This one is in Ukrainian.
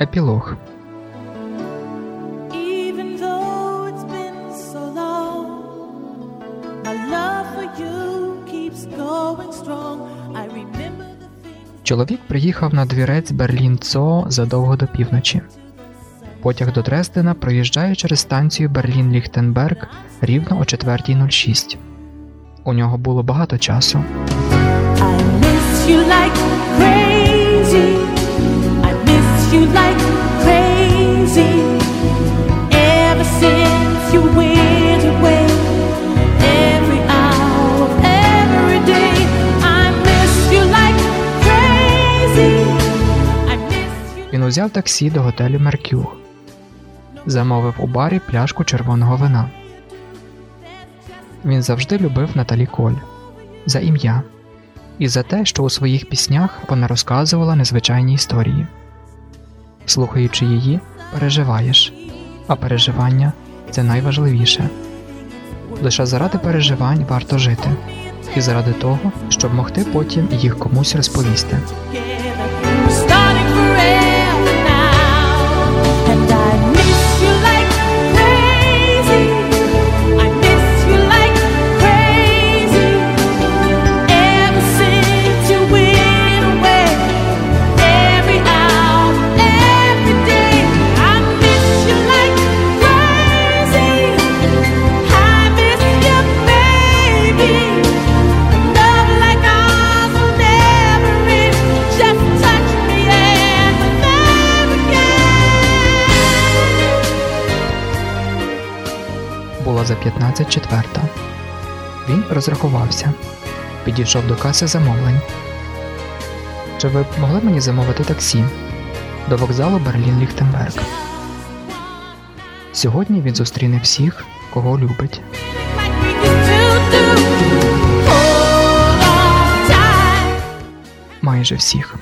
Епілог Чоловік приїхав на двірець Берлін Цоо задовго до півночі. Потяг до Дрездена проїжджає через станцію Берлін-Ліхтенберг рівно о 4.06. У нього було багато часу. I miss you like crazy. Він узяв таксі до готелю Меркюр. Замовив у барі пляшку червоного вина. Він завжди любив Наталі Коль за ім'я і за те, що у своїх піснях вона розказувала незвичайні історії. Слухаючи її, переживаєш, а переживання це найважливіше. Лише заради переживань варто жити, і заради того, щоб могти потім їх комусь розповісти. За 15 четверта. Він розрахувався, підійшов до каси замовлень. Чи ви б могли мені замовити таксі до вокзалу Берлін-Ліхтенберг? Сьогодні він зустріне всіх, кого любить. Майже всіх.